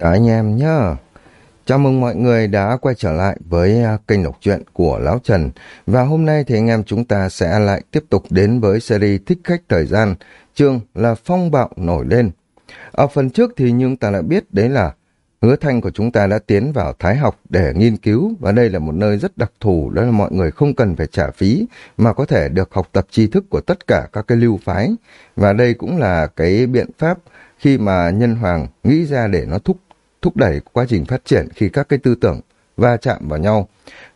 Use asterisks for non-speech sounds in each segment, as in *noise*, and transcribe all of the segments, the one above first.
Chào anh em nhé. Chào mừng mọi người đã quay trở lại với à, kênh đọc truyện của Lão Trần. Và hôm nay thì anh em chúng ta sẽ lại tiếp tục đến với series Thích Khách Thời Gian. Chương là Phong Bạo Nổi Lên. Ở phần trước thì chúng ta đã biết đấy là hứa thanh của chúng ta đã tiến vào Thái học để nghiên cứu, và đây là một nơi rất đặc thù, đó là mọi người không cần phải trả phí mà có thể được học tập tri thức của tất cả các cái lưu phái. Và đây cũng là cái biện pháp khi mà nhân hoàng nghĩ ra để nó thúc thúc đẩy quá trình phát triển khi các cái tư tưởng va chạm vào nhau.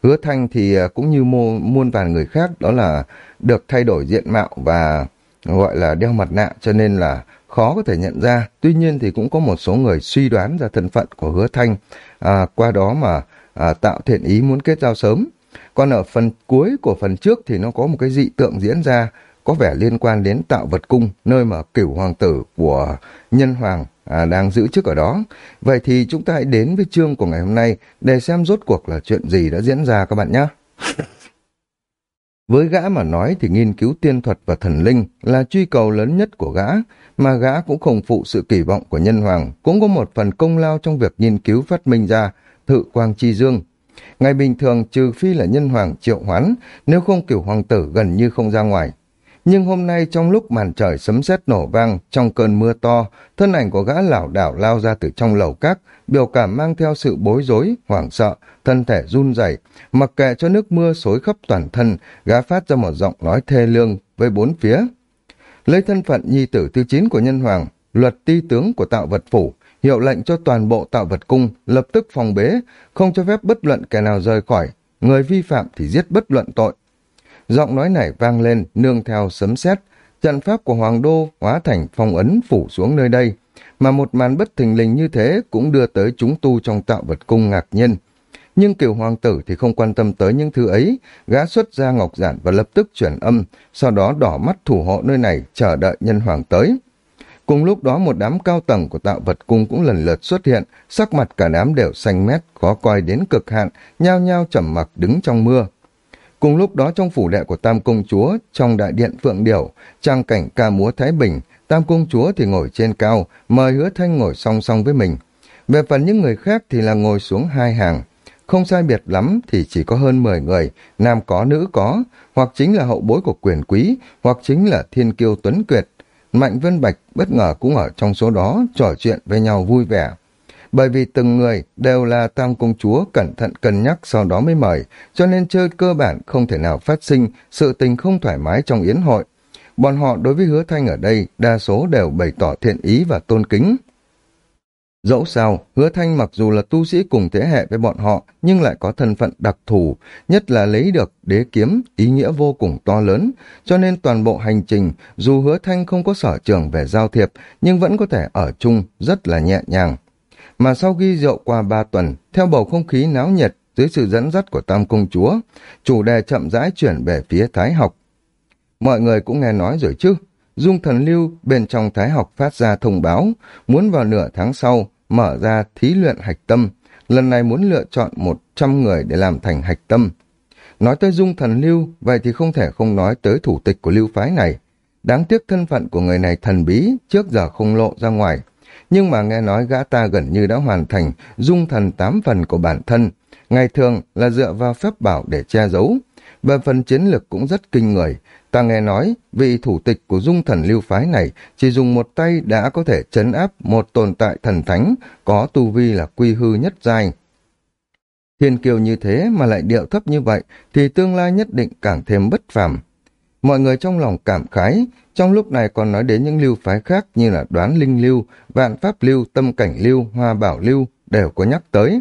Hứa Thanh thì à, cũng như mô, muôn vàn người khác đó là được thay đổi diện mạo và gọi là đeo mặt nạ cho nên là khó có thể nhận ra. Tuy nhiên thì cũng có một số người suy đoán ra thân phận của Hứa Thanh à, qua đó mà à, tạo thiện ý muốn kết giao sớm. Còn ở phần cuối của phần trước thì nó có một cái dị tượng diễn ra có vẻ liên quan đến tạo vật cung, nơi mà cửu hoàng tử của nhân hoàng à, đang giữ chức ở đó. Vậy thì chúng ta hãy đến với chương của ngày hôm nay để xem rốt cuộc là chuyện gì đã diễn ra các bạn nhé. Với gã mà nói thì nghiên cứu tiên thuật và thần linh là truy cầu lớn nhất của gã, mà gã cũng không phụ sự kỳ vọng của nhân hoàng, cũng có một phần công lao trong việc nghiên cứu phát minh ra thự quang chi dương. Ngày bình thường trừ phi là nhân hoàng triệu hoán, nếu không cửu hoàng tử gần như không ra ngoài. Nhưng hôm nay trong lúc màn trời sấm sét nổ vang, trong cơn mưa to, thân ảnh của gã lảo đảo lao ra từ trong lầu các, biểu cảm mang theo sự bối rối, hoảng sợ, thân thể run rẩy, mặc kệ cho nước mưa xối khắp toàn thân, gã phát ra một giọng nói thê lương với bốn phía. Lấy thân phận nhi tử thứ chín của nhân hoàng, luật ti tướng của tạo vật phủ, hiệu lệnh cho toàn bộ tạo vật cung lập tức phòng bế, không cho phép bất luận kẻ nào rời khỏi, người vi phạm thì giết bất luận tội. Giọng nói này vang lên, nương theo sấm sét trận pháp của Hoàng Đô hóa thành phong ấn phủ xuống nơi đây, mà một màn bất thình lình như thế cũng đưa tới chúng tu trong tạo vật cung ngạc nhiên. Nhưng kiều hoàng tử thì không quan tâm tới những thứ ấy, gã xuất ra ngọc giản và lập tức chuyển âm, sau đó đỏ mắt thủ hộ nơi này chờ đợi nhân hoàng tới. Cùng lúc đó một đám cao tầng của tạo vật cung cũng lần lượt xuất hiện, sắc mặt cả đám đều xanh mét, khó coi đến cực hạn, nhao nhao trầm mặc đứng trong mưa. Cùng lúc đó trong phủ đệ của Tam Công Chúa, trong đại điện Phượng Điểu, trang cảnh ca múa Thái Bình, Tam Công Chúa thì ngồi trên cao, mời hứa thanh ngồi song song với mình. Về phần những người khác thì là ngồi xuống hai hàng. Không sai biệt lắm thì chỉ có hơn 10 người, nam có nữ có, hoặc chính là hậu bối của quyền quý, hoặc chính là thiên kiêu tuấn quyệt. Mạnh Vân Bạch bất ngờ cũng ở trong số đó trò chuyện với nhau vui vẻ bởi vì từng người đều là tam công chúa cẩn thận cân nhắc sau đó mới mời, cho nên chơi cơ bản không thể nào phát sinh sự tình không thoải mái trong yến hội. Bọn họ đối với hứa thanh ở đây đa số đều bày tỏ thiện ý và tôn kính. Dẫu sao, hứa thanh mặc dù là tu sĩ cùng thế hệ với bọn họ, nhưng lại có thân phận đặc thù, nhất là lấy được đế kiếm, ý nghĩa vô cùng to lớn, cho nên toàn bộ hành trình, dù hứa thanh không có sở trường về giao thiệp, nhưng vẫn có thể ở chung rất là nhẹ nhàng. Mà sau khi rượu qua ba tuần, theo bầu không khí náo nhiệt dưới sự dẫn dắt của Tam Công Chúa, chủ đề chậm rãi chuyển về phía Thái học. Mọi người cũng nghe nói rồi chứ, Dung Thần Lưu bên trong Thái học phát ra thông báo, muốn vào nửa tháng sau mở ra thí luyện hạch tâm, lần này muốn lựa chọn 100 người để làm thành hạch tâm. Nói tới Dung Thần Lưu, vậy thì không thể không nói tới thủ tịch của lưu phái này. Đáng tiếc thân phận của người này thần bí, trước giờ không lộ ra ngoài nhưng mà nghe nói gã ta gần như đã hoàn thành dung thần tám phần của bản thân, ngày thường là dựa vào phép bảo để che giấu. và phần chiến lược cũng rất kinh người, ta nghe nói vị thủ tịch của dung thần lưu phái này chỉ dùng một tay đã có thể chấn áp một tồn tại thần thánh có tu vi là quy hư nhất giai. Thiên kiều như thế mà lại điệu thấp như vậy thì tương lai nhất định càng thêm bất phàm. Mọi người trong lòng cảm khái, trong lúc này còn nói đến những lưu phái khác như là đoán linh lưu, vạn pháp lưu, tâm cảnh lưu, hoa bảo lưu đều có nhắc tới.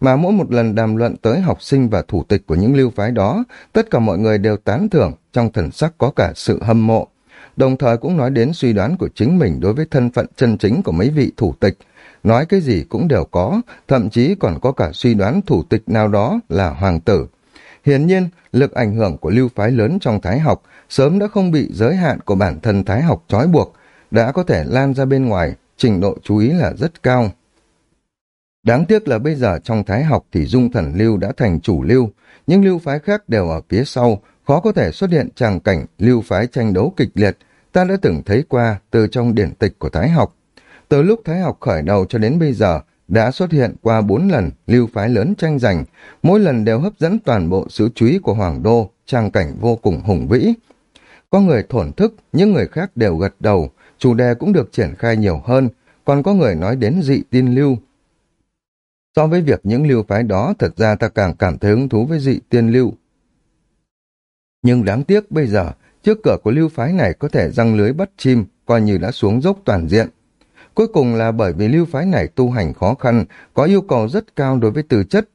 Mà mỗi một lần đàm luận tới học sinh và thủ tịch của những lưu phái đó, tất cả mọi người đều tán thưởng, trong thần sắc có cả sự hâm mộ. Đồng thời cũng nói đến suy đoán của chính mình đối với thân phận chân chính của mấy vị thủ tịch. Nói cái gì cũng đều có, thậm chí còn có cả suy đoán thủ tịch nào đó là hoàng tử. Hiển nhiên, lực ảnh hưởng của lưu phái lớn trong thái học sớm đã không bị giới hạn của bản thân thái học trói buộc, đã có thể lan ra bên ngoài, trình độ chú ý là rất cao. Đáng tiếc là bây giờ trong thái học thì dung thần lưu đã thành chủ lưu, nhưng lưu phái khác đều ở phía sau, khó có thể xuất hiện tràng cảnh lưu phái tranh đấu kịch liệt, ta đã từng thấy qua từ trong điển tịch của thái học. Từ lúc thái học khởi đầu cho đến bây giờ, đã xuất hiện qua bốn lần lưu phái lớn tranh giành, mỗi lần đều hấp dẫn toàn bộ sự chú ý của Hoàng Đô, trang cảnh vô cùng hùng vĩ. Có người thổn thức, những người khác đều gật đầu, chủ đề cũng được triển khai nhiều hơn, còn có người nói đến dị tiên lưu. So với việc những lưu phái đó, thật ra ta càng cảm thấy hứng thú với dị tiên lưu. Nhưng đáng tiếc bây giờ, trước cửa của lưu phái này có thể răng lưới bắt chim, coi như đã xuống dốc toàn diện. Cuối cùng là bởi vì lưu phái này tu hành khó khăn, có yêu cầu rất cao đối với tư chất.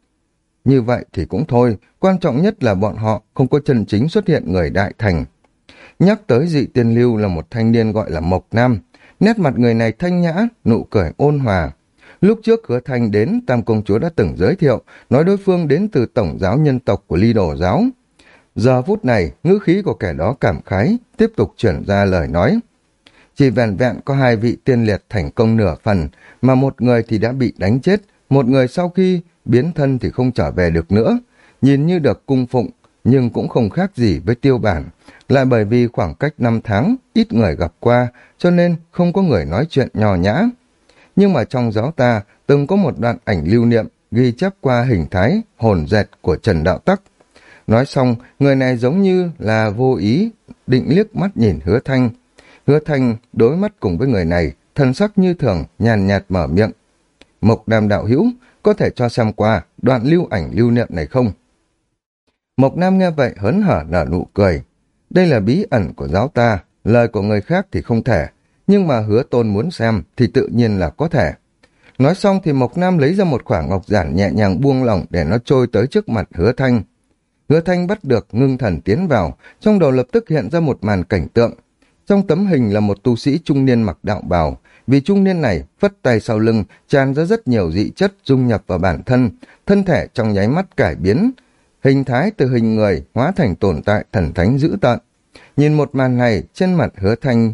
Như vậy thì cũng thôi, quan trọng nhất là bọn họ không có chân chính xuất hiện người đại thành. Nhắc tới dị tiên lưu là một thanh niên gọi là Mộc Nam. Nét mặt người này thanh nhã, nụ cười ôn hòa. Lúc trước hứa thanh đến, Tam Công Chúa đã từng giới thiệu, nói đối phương đến từ Tổng giáo nhân tộc của Ly Đồ Giáo. Giờ phút này, ngữ khí của kẻ đó cảm khái, tiếp tục chuyển ra lời nói. Chỉ vẹn vẹn có hai vị tiên liệt thành công nửa phần, mà một người thì đã bị đánh chết, một người sau khi biến thân thì không trở về được nữa. Nhìn như được cung phụng, nhưng cũng không khác gì với tiêu bản. Lại bởi vì khoảng cách năm tháng, ít người gặp qua, cho nên không có người nói chuyện nhỏ nhã. Nhưng mà trong giáo ta, từng có một đoạn ảnh lưu niệm ghi chép qua hình thái hồn dệt của Trần Đạo Tắc. Nói xong, người này giống như là vô ý, định liếc mắt nhìn hứa thanh. Hứa thanh đối mắt cùng với người này, thân sắc như thường, nhàn nhạt mở miệng. Mộc Đàm đạo hữu có thể cho xem qua đoạn lưu ảnh lưu niệm này không? Mộc Nam nghe vậy hớn hở nở nụ cười. Đây là bí ẩn của giáo ta, lời của người khác thì không thể, nhưng mà hứa tôn muốn xem thì tự nhiên là có thể. Nói xong thì Mộc Nam lấy ra một khoảng ngọc giản nhẹ nhàng buông lỏng để nó trôi tới trước mặt hứa thanh. Hứa thanh bắt được ngưng thần tiến vào, trong đầu lập tức hiện ra một màn cảnh tượng. Trong tấm hình là một tu sĩ trung niên mặc đạo bào, vì trung niên này phất tay sau lưng tràn ra rất nhiều dị chất dung nhập vào bản thân, thân thể trong nháy mắt cải biến, hình thái từ hình người hóa thành tồn tại thần thánh dữ tợn. Nhìn một màn này, trên mặt hứa thanh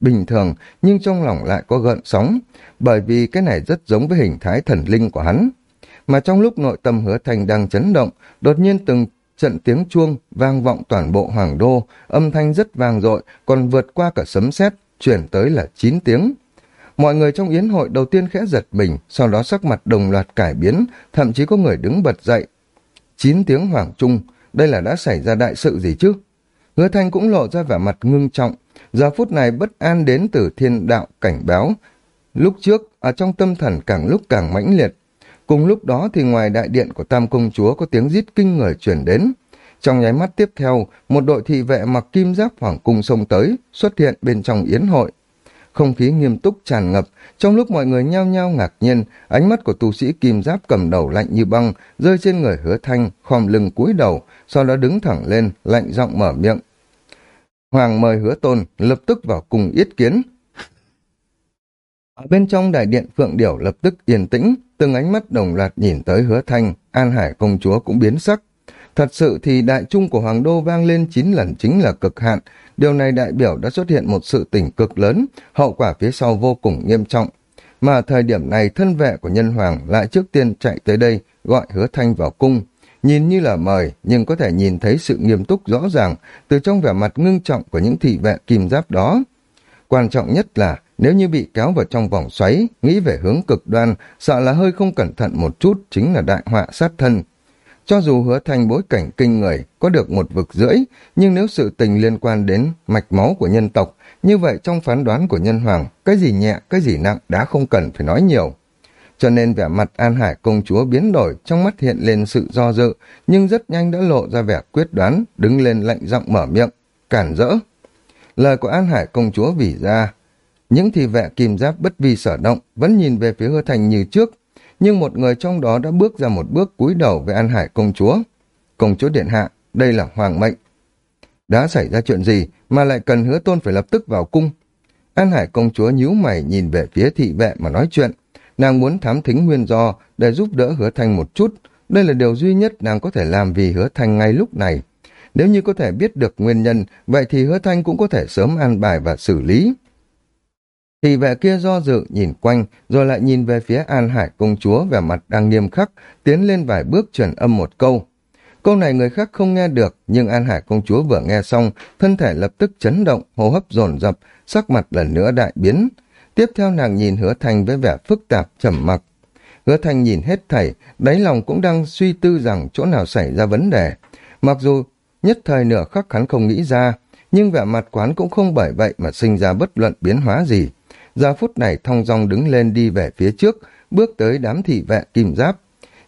bình thường nhưng trong lòng lại có gợn sóng, bởi vì cái này rất giống với hình thái thần linh của hắn. Mà trong lúc nội tâm hứa thanh đang chấn động, đột nhiên từng trận tiếng chuông vang vọng toàn bộ hoàng đô, âm thanh rất vang dội, còn vượt qua cả sấm sét, chuyển tới là 9 tiếng. Mọi người trong yến hội đầu tiên khẽ giật mình, sau đó sắc mặt đồng loạt cải biến, thậm chí có người đứng bật dậy. 9 tiếng hoàng trung, đây là đã xảy ra đại sự gì chứ? Hứa Thanh cũng lộ ra vẻ mặt ngưng trọng, giờ phút này bất an đến từ thiên đạo cảnh báo. Lúc trước, ở trong tâm thần càng lúc càng mãnh liệt, Cùng lúc đó thì ngoài đại điện của Tam Công Chúa có tiếng rít kinh người chuyển đến. Trong nháy mắt tiếp theo, một đội thị vệ mặc kim giáp hoàng cung xông tới, xuất hiện bên trong yến hội. Không khí nghiêm túc tràn ngập, trong lúc mọi người nhao nhao ngạc nhiên, ánh mắt của tu sĩ kim giáp cầm đầu lạnh như băng, rơi trên người hứa thanh, khom lưng cúi đầu, sau đó đứng thẳng lên, lạnh giọng mở miệng. Hoàng mời hứa tôn, lập tức vào cùng yết kiến. Ở bên trong đại điện Phượng Điểu lập tức yên tĩnh, từng ánh mắt đồng loạt nhìn tới hứa thanh, An Hải công chúa cũng biến sắc. Thật sự thì đại trung của Hoàng Đô vang lên chín lần chính là cực hạn, điều này đại biểu đã xuất hiện một sự tỉnh cực lớn, hậu quả phía sau vô cùng nghiêm trọng. Mà thời điểm này thân vệ của nhân hoàng lại trước tiên chạy tới đây gọi hứa thanh vào cung. Nhìn như là mời, nhưng có thể nhìn thấy sự nghiêm túc rõ ràng từ trong vẻ mặt ngưng trọng của những thị vệ kim giáp đó. Quan trọng nhất là nếu như bị kéo vào trong vòng xoáy, nghĩ về hướng cực đoan, sợ là hơi không cẩn thận một chút chính là đại họa sát thân. Cho dù hứa thành bối cảnh kinh người, có được một vực rưỡi, nhưng nếu sự tình liên quan đến mạch máu của nhân tộc, như vậy trong phán đoán của nhân hoàng, cái gì nhẹ, cái gì nặng đã không cần phải nói nhiều. Cho nên vẻ mặt An Hải công chúa biến đổi, trong mắt hiện lên sự do dự, nhưng rất nhanh đã lộ ra vẻ quyết đoán, đứng lên lạnh giọng mở miệng, cản rỡ. Lời của An Hải công chúa vỉ ra, những thị vệ kim giáp bất vi sở động, vẫn nhìn về phía hứa thành như trước, nhưng một người trong đó đã bước ra một bước cúi đầu với An Hải công chúa. Công chúa Điện Hạ, đây là hoàng mệnh. Đã xảy ra chuyện gì mà lại cần hứa tôn phải lập tức vào cung? An Hải công chúa nhíu mày nhìn về phía thị vệ mà nói chuyện. Nàng muốn thám thính nguyên do để giúp đỡ hứa Thanh một chút. Đây là điều duy nhất nàng có thể làm vì hứa Thanh ngay lúc này. Nếu như có thể biết được nguyên nhân, vậy thì hứa thanh cũng có thể sớm an bài và xử lý. Thì vệ kia do dự nhìn quanh, rồi lại nhìn về phía An Hải công chúa vẻ mặt đang nghiêm khắc, tiến lên vài bước truyền âm một câu. Câu này người khác không nghe được, nhưng An Hải công chúa vừa nghe xong, thân thể lập tức chấn động, hô hấp dồn dập, sắc mặt lần nữa đại biến. Tiếp theo nàng nhìn hứa thành với vẻ phức tạp, trầm mặc. Hứa Thành nhìn hết thảy, đáy lòng cũng đang suy tư rằng chỗ nào xảy ra vấn đề. Mặc dù nhất thời nửa khắc hắn không nghĩ ra, nhưng vẻ mặt quán cũng không bởi vậy mà sinh ra bất luận biến hóa gì. Giờ phút này thong dong đứng lên đi về phía trước, bước tới đám thị vệ kim giáp.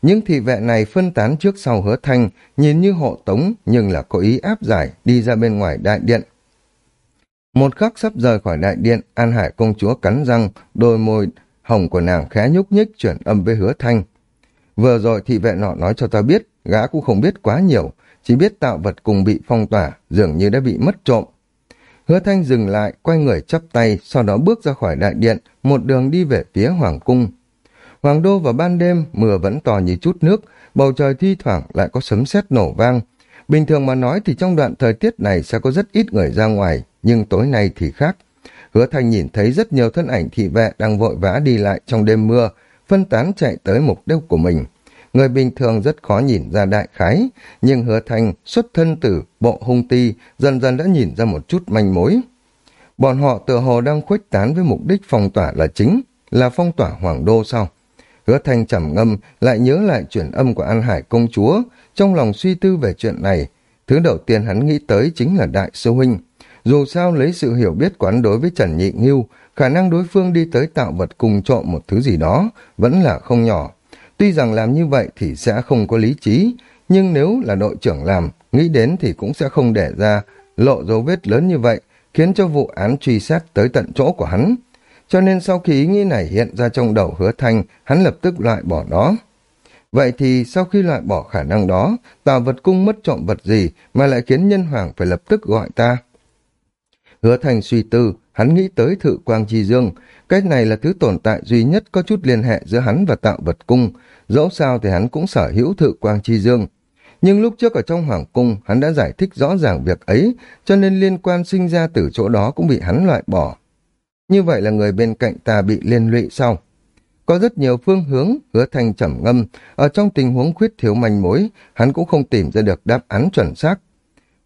Những thị vệ này phân tán trước sau hứa thanh, nhìn như hộ tống nhưng là có ý áp giải đi ra bên ngoài đại điện. Một khắc sắp rời khỏi đại điện, An Hải công chúa cắn răng, đôi môi hồng của nàng khẽ nhúc nhích chuyển âm với hứa thanh. Vừa rồi thị vệ nọ nói cho ta biết, gã cũng không biết quá nhiều, chỉ biết tạo vật cùng bị phong tỏa, dường như đã bị mất trộm. Hứa thanh dừng lại, quay người chắp tay, sau đó bước ra khỏi đại điện, một đường đi về phía Hoàng cung. Hoàng đô vào ban đêm, mưa vẫn to như chút nước, bầu trời thi thoảng lại có sấm sét nổ vang. Bình thường mà nói thì trong đoạn thời tiết này sẽ có rất ít người ra ngoài, nhưng tối nay thì khác. Hứa Thanh nhìn thấy rất nhiều thân ảnh thị vệ đang vội vã đi lại trong đêm mưa, phân tán chạy tới mục đích của mình. Người bình thường rất khó nhìn ra đại khái, nhưng hứa Thanh xuất thân từ bộ hung ti dần dần đã nhìn ra một chút manh mối. Bọn họ tựa hồ đang khuếch tán với mục đích phong tỏa là chính, là phong tỏa hoàng đô sao? Hứa Thanh trầm ngâm, lại nhớ lại chuyển âm của An Hải công chúa, trong lòng suy tư về chuyện này. Thứ đầu tiên hắn nghĩ tới chính là đại sư huynh. Dù sao lấy sự hiểu biết quán đối với Trần Nhị Nghiêu, khả năng đối phương đi tới tạo vật cùng trộm một thứ gì đó vẫn là không nhỏ. Tuy rằng làm như vậy thì sẽ không có lý trí, nhưng nếu là đội trưởng làm, nghĩ đến thì cũng sẽ không để ra lộ dấu vết lớn như vậy, khiến cho vụ án truy xét tới tận chỗ của hắn. Cho nên sau khi ý nghĩ này hiện ra trong đầu hứa thanh, hắn lập tức loại bỏ đó. Vậy thì sau khi loại bỏ khả năng đó, tào vật cung mất trộm vật gì mà lại khiến nhân hoàng phải lập tức gọi ta? Hứa thành suy tư, hắn nghĩ tới thự quang chi dương. Cách này là thứ tồn tại duy nhất có chút liên hệ giữa hắn và tạo vật cung. Dẫu sao thì hắn cũng sở hữu thự quang chi dương. Nhưng lúc trước ở trong hoàng cung, hắn đã giải thích rõ ràng việc ấy, cho nên liên quan sinh ra từ chỗ đó cũng bị hắn loại bỏ. Như vậy là người bên cạnh ta bị liên lụy sau. Có rất nhiều phương hướng, hứa thanh trầm ngâm, ở trong tình huống khuyết thiếu manh mối, hắn cũng không tìm ra được đáp án chuẩn xác.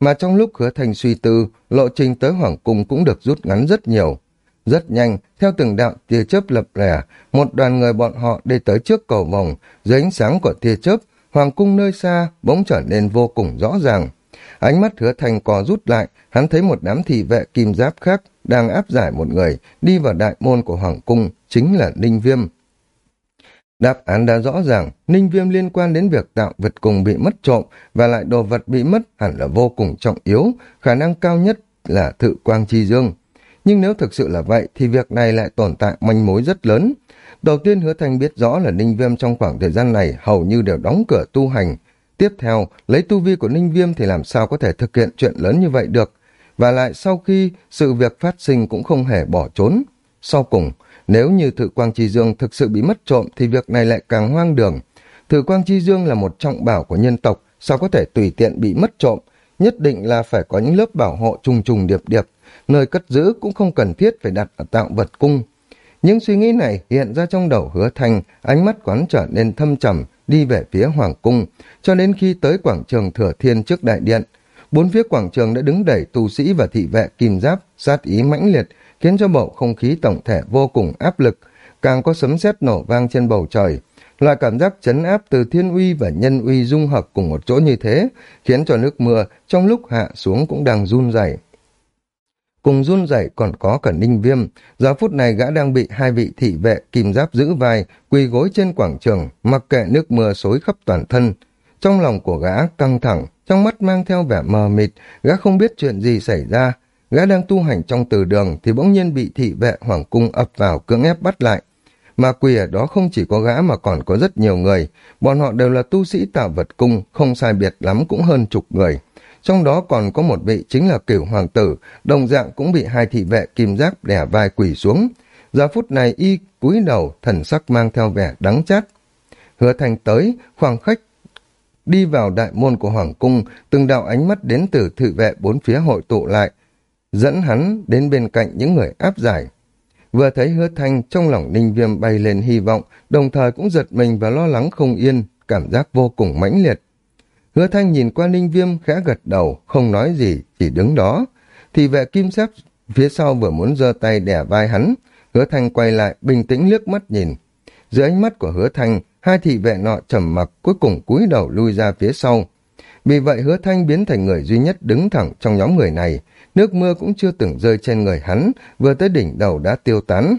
Mà trong lúc hứa thanh suy tư, lộ trình tới Hoàng Cung cũng được rút ngắn rất nhiều. Rất nhanh, theo từng đạo tia chớp lập lẻ, một đoàn người bọn họ đi tới trước cầu vòng, dưới ánh sáng của tia chớp, Hoàng Cung nơi xa bỗng trở nên vô cùng rõ ràng. Ánh mắt hứa thanh cò rút lại, hắn thấy một đám thị vệ kim giáp khác đang áp giải một người đi vào đại môn của Hoàng Cung, chính là Ninh Viêm. Đáp án đã rõ ràng, ninh viêm liên quan đến việc tạo vật cùng bị mất trộm và lại đồ vật bị mất hẳn là vô cùng trọng yếu, khả năng cao nhất là thự quang chi dương. Nhưng nếu thực sự là vậy thì việc này lại tồn tại manh mối rất lớn. Đầu tiên hứa thanh biết rõ là ninh viêm trong khoảng thời gian này hầu như đều đóng cửa tu hành. Tiếp theo, lấy tu vi của ninh viêm thì làm sao có thể thực hiện chuyện lớn như vậy được. Và lại sau khi sự việc phát sinh cũng không hề bỏ trốn. Sau cùng, nếu như Thự Quang Chi Dương thực sự bị mất trộm thì việc này lại càng hoang đường. Thự Quang Chi Dương là một trọng bảo của nhân tộc, sao có thể tùy tiện bị mất trộm? Nhất định là phải có những lớp bảo hộ trùng trùng điệp điệp, nơi cất giữ cũng không cần thiết phải đặt ở tạo vật cung. Những suy nghĩ này hiện ra trong đầu hứa thành, ánh mắt quán trở nên thâm trầm, đi về phía Hoàng Cung, cho đến khi tới quảng trường Thừa Thiên trước đại điện. Bốn phía quảng trường đã đứng đẩy tu sĩ và thị vệ kim giáp, sát ý mãnh liệt, khiến cho bầu không khí tổng thể vô cùng áp lực, càng có sấm sét nổ vang trên bầu trời. Loại cảm giác chấn áp từ thiên uy và nhân uy dung hợp cùng một chỗ như thế, khiến cho nước mưa trong lúc hạ xuống cũng đang run rẩy. Cùng run rẩy còn có cả ninh viêm, giờ phút này gã đang bị hai vị thị vệ kìm giáp giữ vai, quỳ gối trên quảng trường, mặc kệ nước mưa xối khắp toàn thân. Trong lòng của gã căng thẳng, trong mắt mang theo vẻ mờ mịt, gã không biết chuyện gì xảy ra, Gã đang tu hành trong từ đường thì bỗng nhiên bị thị vệ hoàng cung ập vào cưỡng ép bắt lại. Mà quỷ ở đó không chỉ có gã mà còn có rất nhiều người. Bọn họ đều là tu sĩ tạo vật cung, không sai biệt lắm cũng hơn chục người. Trong đó còn có một vị chính là cửu hoàng tử, đồng dạng cũng bị hai thị vệ kim giáp đẻ vai quỷ xuống. Giờ phút này y cúi đầu, thần sắc mang theo vẻ đắng chát. Hứa thành tới, khoảng khách đi vào đại môn của hoàng cung, từng đạo ánh mắt đến từ thị vệ bốn phía hội tụ lại, dẫn hắn đến bên cạnh những người áp giải. Vừa thấy hứa thanh, trong lòng ninh viêm bay lên hy vọng, đồng thời cũng giật mình và lo lắng không yên, cảm giác vô cùng mãnh liệt. Hứa thanh nhìn qua ninh viêm khẽ gật đầu, không nói gì, chỉ đứng đó. Thì vệ kim sáp phía sau vừa muốn giơ tay đẻ vai hắn, hứa thanh quay lại, bình tĩnh liếc mắt nhìn. Dưới ánh mắt của hứa thanh, hai thị vệ nọ trầm mặc cuối cùng cúi đầu lui ra phía sau. Vì vậy hứa thanh biến thành người duy nhất đứng thẳng trong nhóm người này. Nước mưa cũng chưa từng rơi trên người hắn, vừa tới đỉnh đầu đã tiêu tán.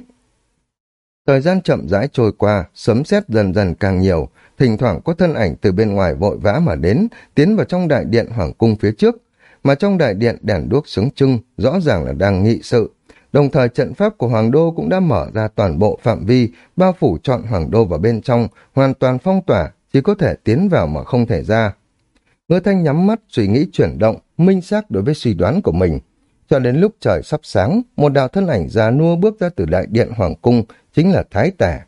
Thời gian chậm rãi trôi qua, sấm sét dần dần càng nhiều, thỉnh thoảng có thân ảnh từ bên ngoài vội vã mà đến, tiến vào trong đại điện hoàng cung phía trước. Mà trong đại điện đèn đuốc sướng trưng, rõ ràng là đang nghị sự. Đồng thời trận pháp của Hoàng Đô cũng đã mở ra toàn bộ phạm vi, bao phủ chọn Hoàng Đô vào bên trong, hoàn toàn phong tỏa, chỉ có thể tiến vào mà không thể ra. Ngư Thanh nhắm mắt, suy nghĩ chuyển động, minh xác đối với suy đoán của mình. Cho đến lúc trời sắp sáng, một đạo thân ảnh già nua bước ra từ đại điện Hoàng Cung, chính là Thái Tả.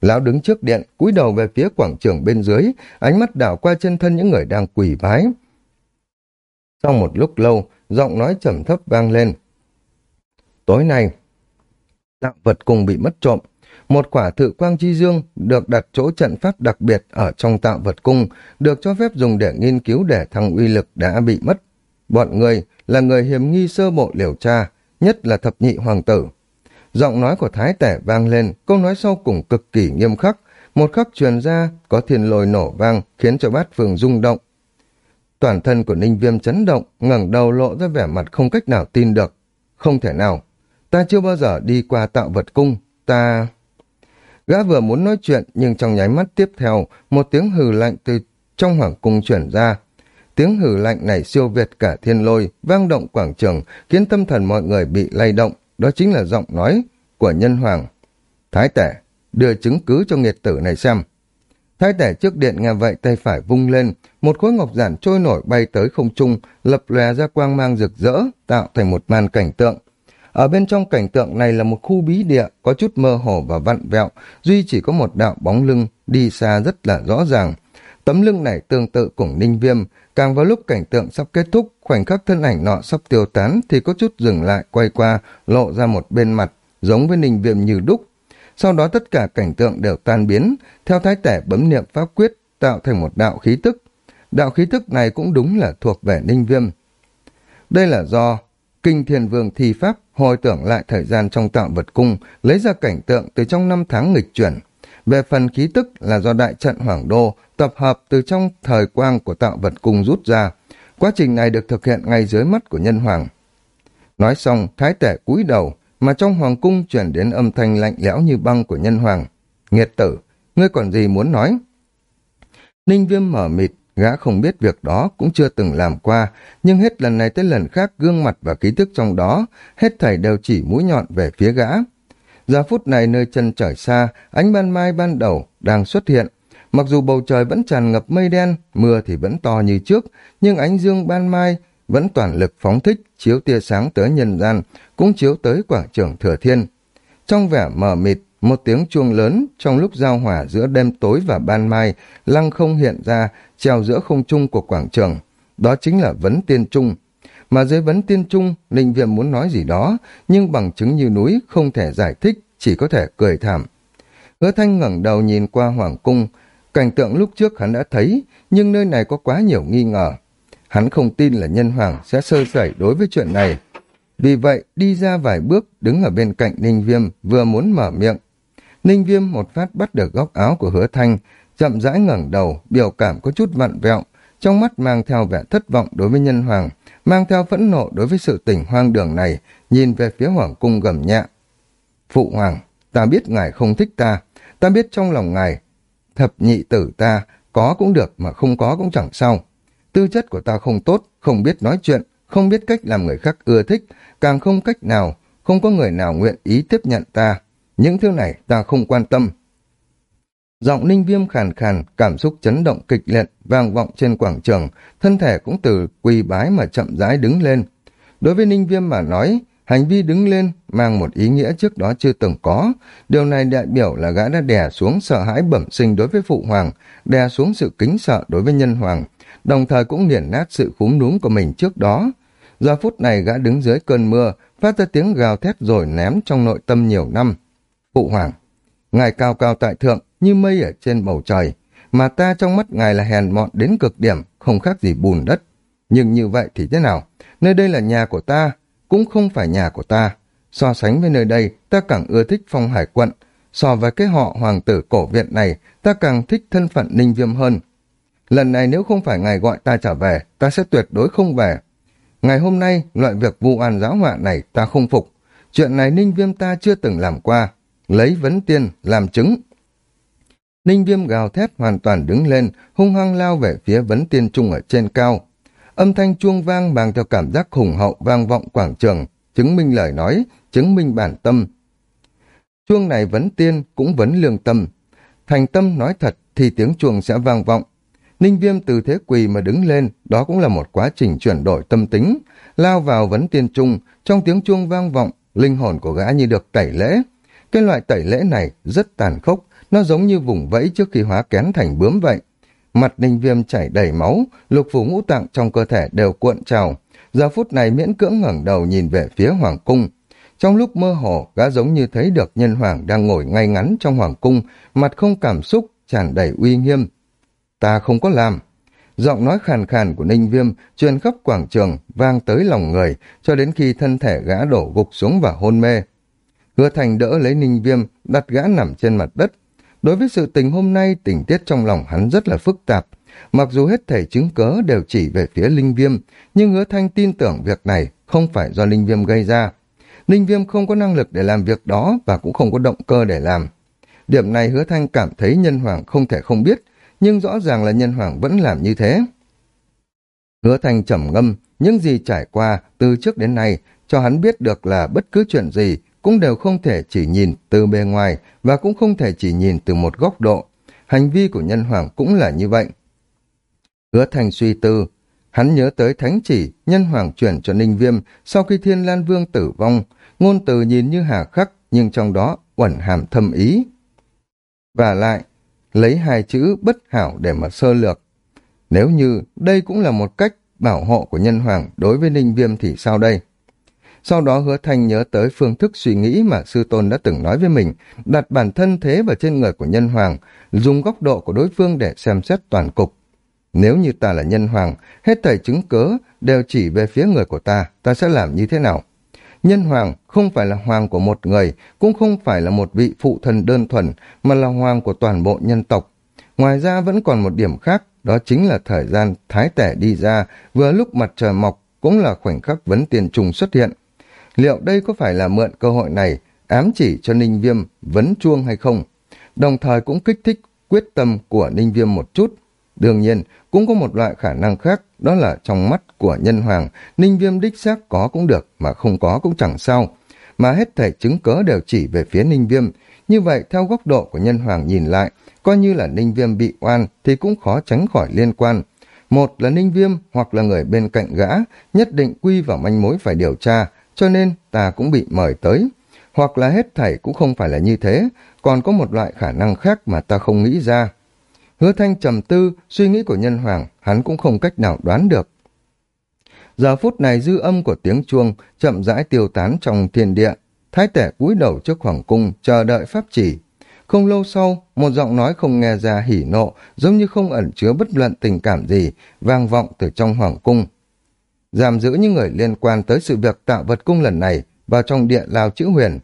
Lão đứng trước điện, cúi đầu về phía quảng trường bên dưới, ánh mắt đảo qua chân thân những người đang quỳ bái. Sau một lúc lâu, giọng nói trầm thấp vang lên. Tối nay, tạo vật cung bị mất trộm. Một quả thự quang chi dương được đặt chỗ trận pháp đặc biệt ở trong tạo vật cung, được cho phép dùng để nghiên cứu để thăng uy lực đã bị mất. Bọn người là người hiểm nghi sơ bộ liều tra, nhất là thập nhị hoàng tử. Giọng nói của Thái Tể vang lên, câu nói sau cùng cực kỳ nghiêm khắc. Một khắc truyền ra, có thiên lồi nổ vang, khiến cho bát phường rung động. Toàn thân của Ninh Viêm chấn động, ngẩng đầu lộ ra vẻ mặt không cách nào tin được. Không thể nào, ta chưa bao giờ đi qua tạo vật cung, ta... Gã vừa muốn nói chuyện, nhưng trong nháy mắt tiếp theo, một tiếng hừ lạnh từ trong hoàng cung chuyển ra. Tiếng hử lạnh này siêu việt cả thiên lôi, vang động quảng trường, khiến tâm thần mọi người bị lay động, đó chính là giọng nói của nhân hoàng. Thái tể, đưa chứng cứ cho nghiệt tử này xem. Thái tể trước điện nghe vậy tay phải vung lên, một khối ngọc giản trôi nổi bay tới không trung, lập lòe ra quang mang rực rỡ, tạo thành một màn cảnh tượng. Ở bên trong cảnh tượng này là một khu bí địa, có chút mơ hồ và vặn vẹo, duy chỉ có một đạo bóng lưng, đi xa rất là rõ ràng. Tấm lưng này tương tự cùng ninh viêm, càng vào lúc cảnh tượng sắp kết thúc, khoảnh khắc thân ảnh nọ sắp tiêu tán thì có chút dừng lại, quay qua, lộ ra một bên mặt, giống với ninh viêm như đúc. Sau đó tất cả cảnh tượng đều tan biến, theo thái tẻ bấm niệm pháp quyết, tạo thành một đạo khí tức. Đạo khí tức này cũng đúng là thuộc về ninh viêm. Đây là do Kinh Thiên Vương thi pháp hồi tưởng lại thời gian trong tạo vật cung, lấy ra cảnh tượng từ trong năm tháng nghịch chuyển. Về phần khí tức là do đại trận Hoàng Đô tập hợp từ trong thời quang của tạo vật cung rút ra. Quá trình này được thực hiện ngay dưới mắt của nhân hoàng. Nói xong, thái tể cúi đầu, mà trong hoàng cung chuyển đến âm thanh lạnh lẽo như băng của nhân hoàng. Nghiệt tử, ngươi còn gì muốn nói? Ninh viêm mở mịt, gã không biết việc đó cũng chưa từng làm qua, nhưng hết lần này tới lần khác gương mặt và ký thức trong đó, hết thảy đều chỉ mũi nhọn về phía gã. Giờ phút này nơi chân trời xa, ánh ban mai ban đầu đang xuất hiện. Mặc dù bầu trời vẫn tràn ngập mây đen, mưa thì vẫn to như trước, nhưng ánh dương ban mai vẫn toàn lực phóng thích, chiếu tia sáng tới nhân gian, cũng chiếu tới quảng trường thừa thiên. Trong vẻ mờ mịt, một tiếng chuông lớn trong lúc giao hỏa giữa đêm tối và ban mai lăng không hiện ra treo giữa không trung của quảng trường. Đó chính là vấn tiên trung. Mà dưới vấn tiên trung, Ninh Viêm muốn nói gì đó, nhưng bằng chứng như núi không thể giải thích, chỉ có thể cười thảm. Hứa Thanh ngẩng đầu nhìn qua hoàng cung, cảnh tượng lúc trước hắn đã thấy, nhưng nơi này có quá nhiều nghi ngờ. Hắn không tin là nhân hoàng sẽ sơ sẩy đối với chuyện này. Vì vậy, đi ra vài bước, đứng ở bên cạnh Ninh Viêm, vừa muốn mở miệng. Ninh Viêm một phát bắt được góc áo của hứa thanh, chậm rãi ngẩng đầu, biểu cảm có chút vặn vẹo, trong mắt mang theo vẻ thất vọng đối với nhân hoàng, mang theo phẫn nộ đối với sự tỉnh hoang đường này, nhìn về phía hoàng cung gầm nhẹ. Phụ hoàng, ta biết ngài không thích ta, ta biết trong lòng ngài, thập nhị tử ta, có cũng được mà không có cũng chẳng sao. Tư chất của ta không tốt, không biết nói chuyện, không biết cách làm người khác ưa thích, càng không cách nào, không có người nào nguyện ý tiếp nhận ta. Những thứ này ta không quan tâm. Giọng ninh viêm khàn khàn, cảm xúc chấn động kịch liệt, vang vọng trên quảng trường, thân thể cũng từ quỳ bái mà chậm rãi đứng lên. Đối với ninh viêm mà nói, hành vi đứng lên mang một ý nghĩa trước đó chưa từng có. Điều này đại biểu là gã đã đè xuống sợ hãi bẩm sinh đối với phụ hoàng, đè xuống sự kính sợ đối với nhân hoàng, đồng thời cũng nghiền nát sự khúm núm của mình trước đó. Giờ phút này gã đứng dưới cơn mưa, phát ra tiếng gào thét rồi ném trong nội tâm nhiều năm. Phụ hoàng, ngài cao cao tại thượng như mây ở trên bầu trời, mà ta trong mắt ngài là hèn mọn đến cực điểm, không khác gì bùn đất. Nhưng như vậy thì thế nào? Nơi đây là nhà của ta, cũng không phải nhà của ta. So sánh với nơi đây, ta càng ưa thích phong hải quận. So với cái họ hoàng tử cổ viện này, ta càng thích thân phận ninh viêm hơn. Lần này nếu không phải ngài gọi ta trở về, ta sẽ tuyệt đối không về. Ngày hôm nay, loại việc vụ an giáo họa này ta không phục. Chuyện này ninh viêm ta chưa từng làm qua. Lấy vấn tiên, làm chứng. Ninh viêm gào thét hoàn toàn đứng lên, hung hăng lao về phía vấn tiên trung ở trên cao. Âm thanh chuông vang mang theo cảm giác hùng hậu vang vọng quảng trường, chứng minh lời nói, chứng minh bản tâm. Chuông này vấn tiên cũng vấn lương tâm. Thành tâm nói thật thì tiếng chuông sẽ vang vọng. Ninh viêm từ thế quỳ mà đứng lên, đó cũng là một quá trình chuyển đổi tâm tính. Lao vào vấn tiên trung, trong tiếng chuông vang vọng, linh hồn của gã như được tẩy lễ. Cái loại tẩy lễ này rất tàn khốc, nó giống như vùng vẫy trước khi hóa kén thành bướm vậy. Mặt ninh viêm chảy đầy máu, lục phủ ngũ tạng trong cơ thể đều cuộn trào. Giờ phút này miễn cưỡng ngẩng đầu nhìn về phía hoàng cung. Trong lúc mơ hồ, gã giống như thấy được nhân hoàng đang ngồi ngay ngắn trong hoàng cung, mặt không cảm xúc, tràn đầy uy nghiêm. Ta không có làm. Giọng nói khàn khàn của Ninh Viêm truyền khắp quảng trường, vang tới lòng người, cho đến khi thân thể gã đổ gục xuống và hôn mê. Hứa Thành đỡ lấy Ninh Viêm, đặt gã nằm trên mặt đất. Đối với sự tình hôm nay, tình tiết trong lòng hắn rất là phức tạp. Mặc dù hết thảy chứng cớ đều chỉ về phía Linh Viêm, nhưng Hứa Thanh tin tưởng việc này không phải do Linh Viêm gây ra. Linh Viêm không có năng lực để làm việc đó và cũng không có động cơ để làm. Điểm này Hứa Thanh cảm thấy nhân hoàng không thể không biết, nhưng rõ ràng là nhân hoàng vẫn làm như thế. Hứa Thanh trầm ngâm, những gì trải qua từ trước đến nay cho hắn biết được là bất cứ chuyện gì cũng đều không thể chỉ nhìn từ bề ngoài và cũng không thể chỉ nhìn từ một góc độ. Hành vi của nhân hoàng cũng là như vậy. Hứa thành suy tư, hắn nhớ tới thánh chỉ nhân hoàng chuyển cho Ninh Viêm sau khi Thiên Lan Vương tử vong, ngôn từ nhìn như hà khắc nhưng trong đó uẩn hàm thâm ý. Và lại, lấy hai chữ bất hảo để mà sơ lược. Nếu như đây cũng là một cách bảo hộ của nhân hoàng đối với Ninh Viêm thì sao đây? Sau đó hứa thanh nhớ tới phương thức suy nghĩ mà sư tôn đã từng nói với mình, đặt bản thân thế vào trên người của nhân hoàng, dùng góc độ của đối phương để xem xét toàn cục. Nếu như ta là nhân hoàng, hết thảy chứng cớ đều chỉ về phía người của ta, ta sẽ làm như thế nào? Nhân hoàng không phải là hoàng của một người, cũng không phải là một vị phụ thần đơn thuần, mà là hoàng của toàn bộ nhân tộc. Ngoài ra vẫn còn một điểm khác, đó chính là thời gian thái tể đi ra, vừa lúc mặt trời mọc, cũng là khoảnh khắc vấn tiền trùng xuất hiện liệu đây có phải là mượn cơ hội này ám chỉ cho Ninh Viêm vấn chuông hay không? Đồng thời cũng kích thích quyết tâm của Ninh Viêm một chút. Đương nhiên, cũng có một loại khả năng khác, đó là trong mắt của nhân hoàng, Ninh Viêm đích xác có cũng được, mà không có cũng chẳng sao. Mà hết thể chứng cớ đều chỉ về phía Ninh Viêm. Như vậy, theo góc độ của nhân hoàng nhìn lại, coi như là Ninh Viêm bị oan thì cũng khó tránh khỏi liên quan. Một là Ninh Viêm hoặc là người bên cạnh gã, nhất định quy vào manh mối phải điều tra, cho nên ta cũng bị mời tới. Hoặc là hết thảy cũng không phải là như thế, còn có một loại khả năng khác mà ta không nghĩ ra. Hứa thanh trầm tư, suy nghĩ của nhân hoàng, hắn cũng không cách nào đoán được. Giờ phút này dư âm của tiếng chuông chậm rãi tiêu tán trong thiên địa. Thái tể cúi đầu trước hoàng cung, chờ đợi pháp chỉ. Không lâu sau, một giọng nói không nghe ra hỉ nộ, giống như không ẩn chứa bất luận tình cảm gì, vang vọng từ trong hoàng cung giam giữ những người liên quan tới sự việc tạo vật cung lần này vào trong địa lao chữ huyền.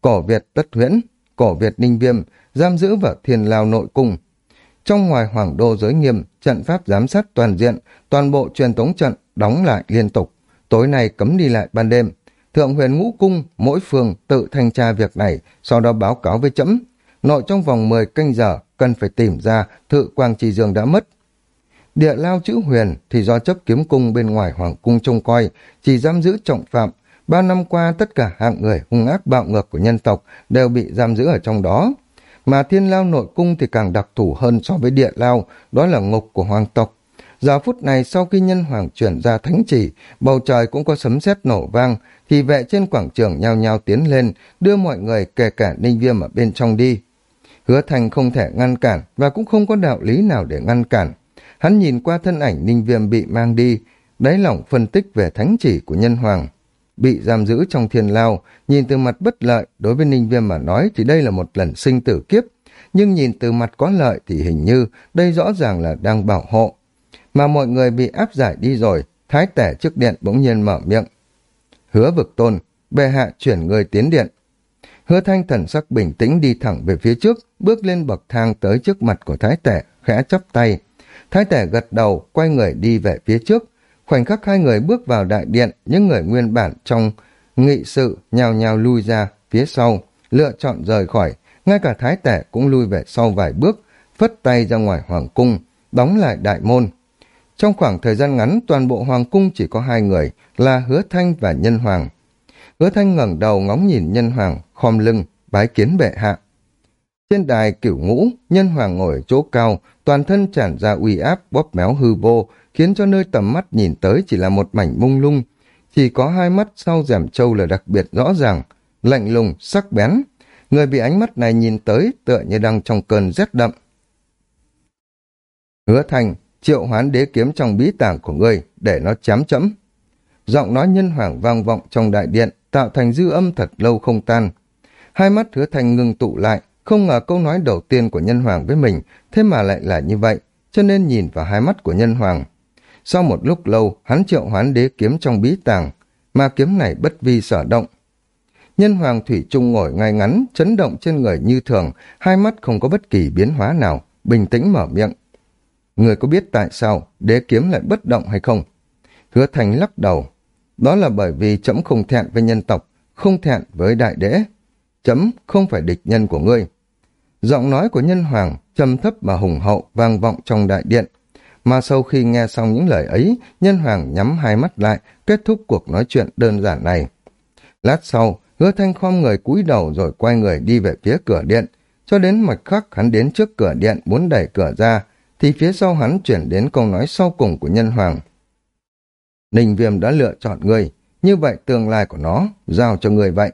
Cổ Việt tất huyễn, cổ Việt ninh viêm, giam giữ vào thiên lao nội cung. Trong ngoài hoàng đô giới nghiêm, trận pháp giám sát toàn diện, toàn bộ truyền tống trận đóng lại liên tục. Tối nay cấm đi lại ban đêm. Thượng huyền ngũ cung, mỗi phường tự thanh tra việc này, sau đó báo cáo với chấm. Nội trong vòng 10 canh giờ, cần phải tìm ra thự quang trì dương đã mất, Địa lao chữ huyền thì do chấp kiếm cung bên ngoài hoàng cung trông coi, chỉ giam giữ trọng phạm. ba năm qua tất cả hạng người hung ác bạo ngược của nhân tộc đều bị giam giữ ở trong đó. Mà thiên lao nội cung thì càng đặc thù hơn so với địa lao, đó là ngục của hoàng tộc. Giờ phút này sau khi nhân hoàng chuyển ra thánh chỉ, bầu trời cũng có sấm sét nổ vang, thì vệ trên quảng trường nhao nhao tiến lên, đưa mọi người kể cả ninh viêm ở bên trong đi. Hứa thành không thể ngăn cản và cũng không có đạo lý nào để ngăn cản. Hắn nhìn qua thân ảnh ninh viêm bị mang đi, đáy lòng phân tích về thánh chỉ của nhân hoàng. Bị giam giữ trong thiên lao, nhìn từ mặt bất lợi, đối với ninh viêm mà nói thì đây là một lần sinh tử kiếp. Nhưng nhìn từ mặt có lợi thì hình như đây rõ ràng là đang bảo hộ. Mà mọi người bị áp giải đi rồi, thái tể trước điện bỗng nhiên mở miệng. Hứa vực tôn, bệ hạ chuyển người tiến điện. Hứa thanh thần sắc bình tĩnh đi thẳng về phía trước, bước lên bậc thang tới trước mặt của thái tể, khẽ chắp tay. Thái tể gật đầu, quay người đi về phía trước. Khoảnh khắc hai người bước vào đại điện, những người nguyên bản trong nghị sự nhào nhào lui ra phía sau, lựa chọn rời khỏi. Ngay cả thái tể cũng lui về sau vài bước, phất tay ra ngoài hoàng cung, đóng lại đại môn. Trong khoảng thời gian ngắn, toàn bộ hoàng cung chỉ có hai người, là Hứa Thanh và Nhân Hoàng. Hứa Thanh ngẩng đầu ngóng nhìn Nhân Hoàng, khom lưng, bái kiến bệ hạ. Trên đài cửu ngũ, Nhân Hoàng ngồi ở chỗ cao, toàn thân tràn ra uy áp bóp méo hư vô, khiến cho nơi tầm mắt nhìn tới chỉ là một mảnh mông lung. Chỉ có hai mắt sau rèm trâu là đặc biệt rõ ràng, lạnh lùng, sắc bén. Người bị ánh mắt này nhìn tới tựa như đang trong cơn rét đậm. Hứa Thành triệu hoán đế kiếm trong bí tàng của ngươi để nó chám chẫm. Giọng nói nhân hoàng vang vọng trong đại điện, tạo thành dư âm thật lâu không tan. Hai mắt hứa thành ngừng tụ lại, không ngờ câu nói đầu tiên của nhân hoàng với mình, thế mà lại là như vậy, cho nên nhìn vào hai mắt của nhân hoàng. Sau một lúc lâu, hắn triệu hoán đế kiếm trong bí tàng, mà kiếm này bất vi sở động. Nhân hoàng Thủy Trung ngồi ngay ngắn, chấn động trên người như thường, hai mắt không có bất kỳ biến hóa nào, bình tĩnh mở miệng. Người có biết tại sao đế kiếm lại bất động hay không? Hứa Thành lắc đầu. Đó là bởi vì chấm không thẹn với nhân tộc, không thẹn với đại đế. Chấm không phải địch nhân của ngươi. Giọng nói của nhân hoàng trầm thấp mà hùng hậu vang vọng trong đại điện. Mà sau khi nghe xong những lời ấy, nhân hoàng nhắm hai mắt lại, kết thúc cuộc nói chuyện đơn giản này. Lát sau, hứa thanh khom người cúi đầu rồi quay người đi về phía cửa điện. Cho đến mạch khắc hắn đến trước cửa điện muốn đẩy cửa ra, thì phía sau hắn chuyển đến câu nói sau cùng của nhân hoàng. Ninh viêm đã lựa chọn người, như vậy tương lai của nó, giao cho người vậy.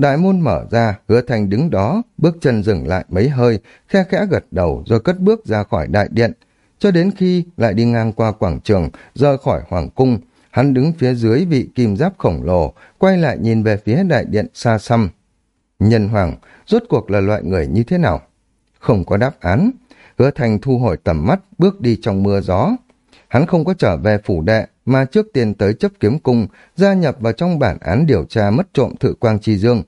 Đại môn mở ra, hứa thành đứng đó, bước chân dừng lại mấy hơi, khe khẽ gật đầu rồi cất bước ra khỏi đại điện. Cho đến khi lại đi ngang qua quảng trường, rời khỏi hoàng cung, hắn đứng phía dưới vị kim giáp khổng lồ, quay lại nhìn về phía đại điện xa xăm. Nhân hoàng, rốt cuộc là loại người như thế nào? Không có đáp án, Hứa Thành thu hồi tầm mắt, bước đi trong mưa gió. Hắn không có trở về phủ đệ, mà trước tiên tới chấp kiếm cung, gia nhập vào trong bản án điều tra mất trộm thự quang chi dương.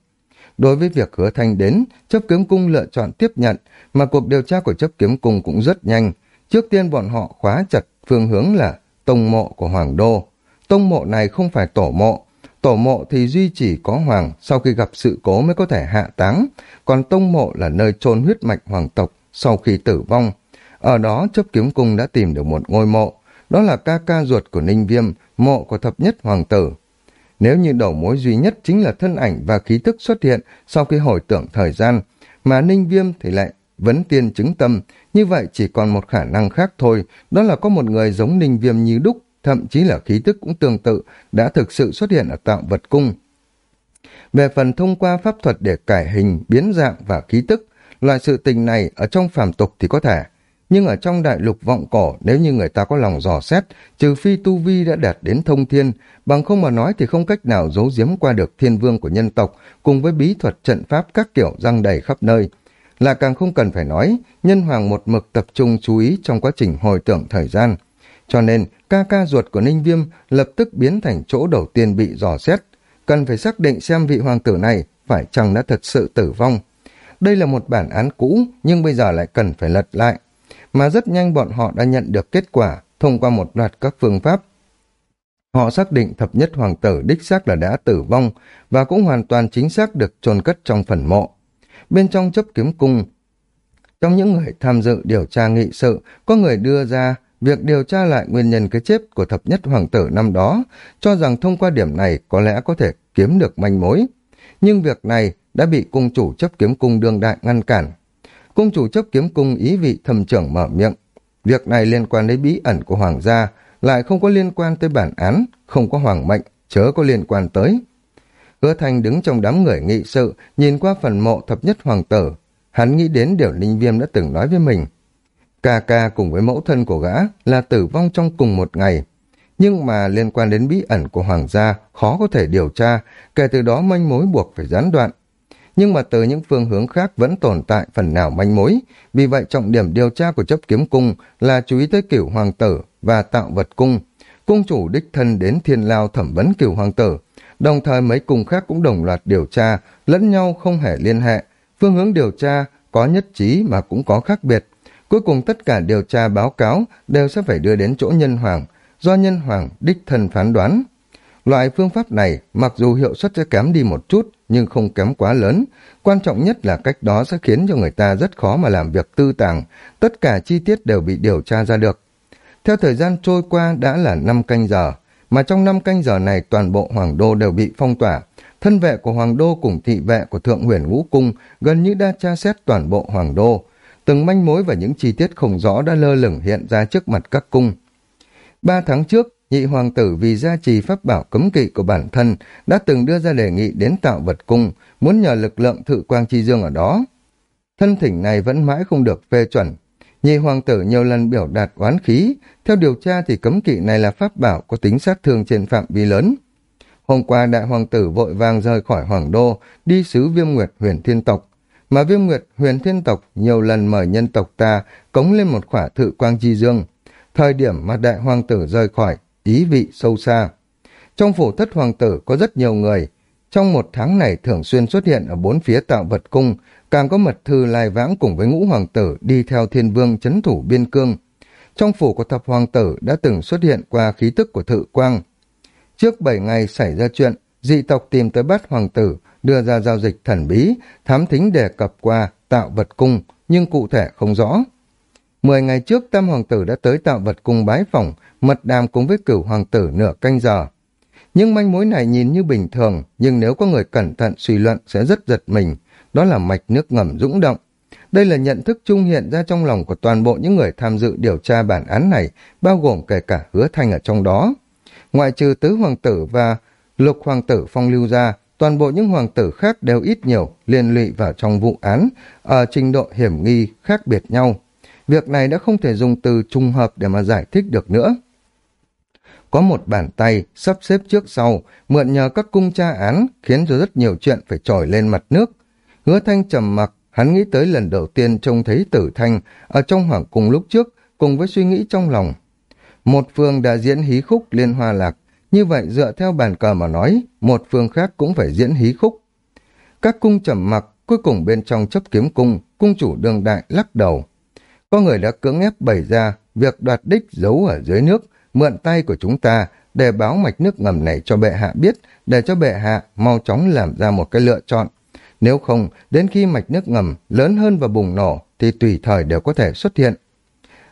Đối với việc hứa thanh đến, chấp kiếm cung lựa chọn tiếp nhận, mà cuộc điều tra của chấp kiếm cung cũng rất nhanh. Trước tiên bọn họ khóa chặt phương hướng là tông mộ của Hoàng Đô. Tông mộ này không phải tổ mộ, tổ mộ thì duy chỉ có Hoàng sau khi gặp sự cố mới có thể hạ táng, còn tông mộ là nơi chôn huyết mạch hoàng tộc sau khi tử vong. Ở đó chấp kiếm cung đã tìm được một ngôi mộ, đó là ca ca ruột của Ninh Viêm, mộ của thập nhất hoàng tử. Nếu như đầu mối duy nhất chính là thân ảnh và khí thức xuất hiện sau khi hồi tưởng thời gian, mà Ninh Viêm thì lại vấn tiên chứng tâm, như vậy chỉ còn một khả năng khác thôi, đó là có một người giống Ninh Viêm như đúc, thậm chí là khí thức cũng tương tự, đã thực sự xuất hiện ở tạo vật cung. Về phần thông qua pháp thuật để cải hình, biến dạng và khí tức, Loại sự tình này ở trong phàm tục thì có thể, nhưng ở trong đại lục vọng cổ nếu như người ta có lòng dò xét, trừ phi tu vi đã đạt đến thông thiên, bằng không mà nói thì không cách nào giấu giếm qua được thiên vương của nhân tộc cùng với bí thuật trận pháp các kiểu răng đầy khắp nơi. Là càng không cần phải nói, nhân hoàng một mực tập trung chú ý trong quá trình hồi tưởng thời gian. Cho nên, ca ca ruột của Ninh Viêm lập tức biến thành chỗ đầu tiên bị dò xét. Cần phải xác định xem vị hoàng tử này phải chăng đã thật sự tử vong. Đây là một bản án cũ, nhưng bây giờ lại cần phải lật lại. Mà rất nhanh bọn họ đã nhận được kết quả thông qua một loạt các phương pháp. Họ xác định thập nhất hoàng tử đích xác là đã tử vong và cũng hoàn toàn chính xác được chôn cất trong phần mộ. Bên trong chấp kiếm cung, trong những người tham dự điều tra nghị sự, có người đưa ra việc điều tra lại nguyên nhân cái chết của thập nhất hoàng tử năm đó, cho rằng thông qua điểm này có lẽ có thể kiếm được manh mối. Nhưng việc này đã bị cung chủ chấp kiếm cung đương đại ngăn cản. Cung chủ chấp kiếm cung ý vị thầm trưởng mở miệng. Việc này liên quan đến bí ẩn của hoàng gia, lại không có liên quan tới bản án, không có hoàng mệnh, chớ có liên quan tới. Hứa Thành đứng trong đám người nghị sự, nhìn qua phần mộ thập nhất hoàng tử. Hắn nghĩ đến điều Ninh Viêm đã từng nói với mình. Ca ca cùng với mẫu thân của gã là tử vong trong cùng một ngày nhưng mà liên quan đến bí ẩn của hoàng gia khó có thể điều tra, kể từ đó manh mối buộc phải gián đoạn. Nhưng mà từ những phương hướng khác vẫn tồn tại phần nào manh mối, vì vậy trọng điểm điều tra của chấp kiếm cung là chú ý tới cửu hoàng tử và tạo vật cung. Cung chủ đích thân đến thiên lao thẩm vấn cửu hoàng tử, Đồng thời mấy cung khác cũng đồng loạt điều tra, lẫn nhau không hề liên hệ. Phương hướng điều tra có nhất trí mà cũng có khác biệt. Cuối cùng tất cả điều tra báo cáo đều sẽ phải đưa đến chỗ nhân hoàng, do nhân hoàng đích thân phán đoán. Loại phương pháp này mặc dù hiệu suất sẽ kém đi một chút nhưng không kém quá lớn. Quan trọng nhất là cách đó sẽ khiến cho người ta rất khó mà làm việc tư tàng. Tất cả chi tiết đều bị điều tra ra được. Theo thời gian trôi qua đã là 5 canh giờ, mà trong 5 canh giờ này toàn bộ hoàng đô đều bị phong tỏa. Thân vệ của hoàng đô cùng thị vệ của thượng huyền ngũ cung gần như đã tra xét toàn bộ hoàng đô. Từng manh mối và những chi tiết không rõ đã lơ lửng hiện ra trước mặt các cung. Ba tháng trước, nhị hoàng tử vì gia trì pháp bảo cấm kỵ của bản thân đã từng đưa ra đề nghị đến tạo vật cung, muốn nhờ lực lượng thự quang chi dương ở đó. Thân thỉnh này vẫn mãi không được phê chuẩn. Nhị hoàng tử nhiều lần biểu đạt oán khí, theo điều tra thì cấm kỵ này là pháp bảo có tính sát thương trên phạm vi lớn. Hôm qua đại hoàng tử vội vàng rời khỏi hoàng đô, đi sứ viêm nguyệt huyền thiên tộc, mà viêm nguyệt huyền thiên tộc nhiều lần mời nhân tộc ta cống lên một khỏa thự quang chi dương. Thời điểm mà đại hoàng tử rời khỏi, ý vị sâu xa. Trong phủ thất hoàng tử có rất nhiều người, trong một tháng này thường xuyên xuất hiện ở bốn phía tạo vật cung, càng có mật thư lai vãng cùng với ngũ hoàng tử đi theo thiên vương chấn thủ biên cương. Trong phủ của thập hoàng tử đã từng xuất hiện qua khí tức của thự quang. Trước bảy ngày xảy ra chuyện, dị tộc tìm tới bắt hoàng tử, đưa ra giao dịch thần bí, thám thính đề cập qua tạo vật cung, nhưng cụ thể không rõ. Mười ngày trước tam hoàng tử đã tới tạo vật cung bái phỏng, mật đàm cùng với cửu hoàng tử nửa canh giờ. Nhưng manh mối này nhìn như bình thường, nhưng nếu có người cẩn thận suy luận sẽ rất giật mình, đó là mạch nước ngầm dũng động. Đây là nhận thức chung hiện ra trong lòng của toàn bộ những người tham dự điều tra bản án này, bao gồm kể cả hứa thanh ở trong đó. Ngoại trừ tứ hoàng tử và lục hoàng tử phong lưu ra, toàn bộ những hoàng tử khác đều ít nhiều liên lụy vào trong vụ án, ở trình độ hiểm nghi khác biệt nhau. Việc này đã không thể dùng từ trùng hợp để mà giải thích được nữa. Có một bàn tay sắp xếp trước sau, mượn nhờ các cung tra án khiến cho rất nhiều chuyện phải trồi lên mặt nước. Hứa thanh trầm mặc, hắn nghĩ tới lần đầu tiên trông thấy tử thanh ở trong hoàng cung lúc trước, cùng với suy nghĩ trong lòng. Một phương đã diễn hí khúc liên hoa lạc, như vậy dựa theo bàn cờ mà nói, một phương khác cũng phải diễn hí khúc. Các cung trầm mặc, cuối cùng bên trong chấp kiếm cung, cung chủ đường đại lắc đầu. Có người đã cưỡng ép bày ra việc đoạt đích giấu ở dưới nước, mượn tay của chúng ta để báo mạch nước ngầm này cho bệ hạ biết, để cho bệ hạ mau chóng làm ra một cái lựa chọn. Nếu không, đến khi mạch nước ngầm lớn hơn và bùng nổ thì tùy thời đều có thể xuất hiện.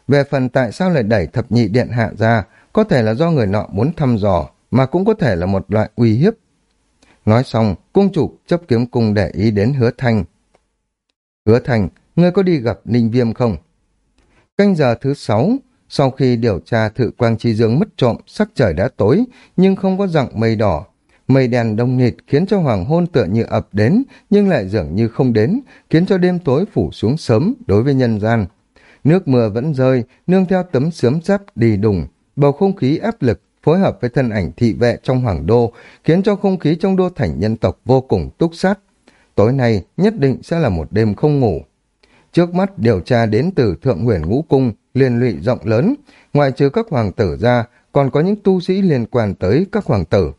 Về phần tại sao lại đẩy thập nhị điện hạ ra, có thể là do người nọ muốn thăm dò, mà cũng có thể là một loại uy hiếp. Nói xong, cung chủ chấp kiếm cung để ý đến hứa thanh. Hứa thanh, ngươi có đi gặp Ninh Viêm không? Canh giờ thứ sáu, sau khi điều tra thự quang chi dương mất trộm, sắc trời đã tối, nhưng không có dặng mây đỏ. Mây đen đông nghịt khiến cho hoàng hôn tựa như ập đến, nhưng lại dường như không đến, khiến cho đêm tối phủ xuống sớm đối với nhân gian. Nước mưa vẫn rơi, nương theo tấm sớm giáp đi đùng, bầu không khí áp lực phối hợp với thân ảnh thị vệ trong hoàng đô, khiến cho không khí trong đô thành nhân tộc vô cùng túc sát. Tối nay nhất định sẽ là một đêm không ngủ. Trước mắt điều tra đến từ Thượng huyền Ngũ Cung, liên lụy rộng lớn, ngoài trừ các hoàng tử ra, còn có những tu sĩ liên quan tới các hoàng tử.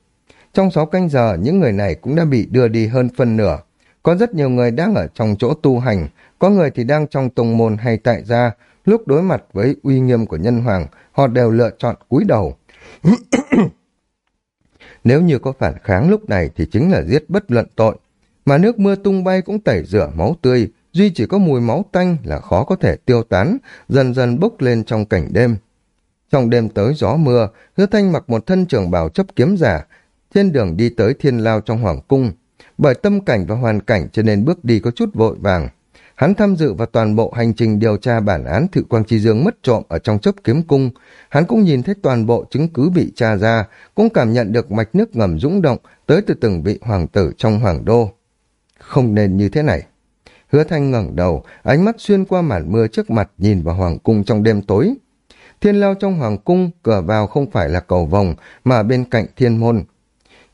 Trong 6 canh giờ, những người này cũng đã bị đưa đi hơn phân nửa. Có rất nhiều người đang ở trong chỗ tu hành, có người thì đang trong tông môn hay tại gia, lúc đối mặt với uy nghiêm của nhân hoàng, họ đều lựa chọn cúi đầu. *coughs* Nếu như có phản kháng lúc này thì chính là giết bất luận tội, mà nước mưa tung bay cũng tẩy rửa máu tươi, duy chỉ có mùi máu tanh là khó có thể tiêu tán, dần dần bốc lên trong cảnh đêm. Trong đêm tới gió mưa, hứa thanh mặc một thân trường bào chấp kiếm giả, trên đường đi tới thiên lao trong hoàng cung. Bởi tâm cảnh và hoàn cảnh cho nên bước đi có chút vội vàng. Hắn tham dự vào toàn bộ hành trình điều tra bản án Thự Quang Chi Dương mất trộm ở trong chấp kiếm cung. Hắn cũng nhìn thấy toàn bộ chứng cứ bị tra ra, cũng cảm nhận được mạch nước ngầm dũng động tới từ từng vị hoàng tử trong hoàng đô. Không nên như thế này. Hứa Thanh ngẩng đầu, ánh mắt xuyên qua màn mưa trước mặt nhìn vào hoàng cung trong đêm tối. Thiên lao trong hoàng cung, cửa vào không phải là cầu vòng, mà bên cạnh thiên môn.